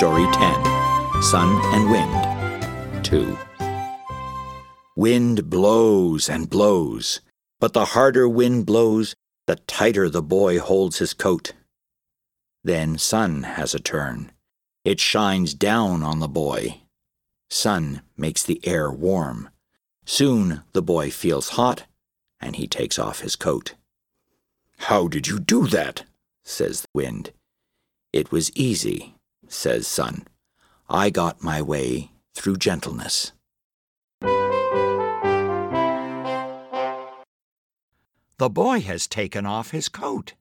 Story 10 Sun and Wind 2. Wind blows and blows, but the harder wind blows, the tighter the boy holds his coat. Then sun has a turn. It shines down on the boy. Sun makes the air warm. Soon the boy feels hot, and he takes off his coat. How did you do that? says the wind. It was easy, says Sun. I got my way through gentleness. The boy has taken off his coat.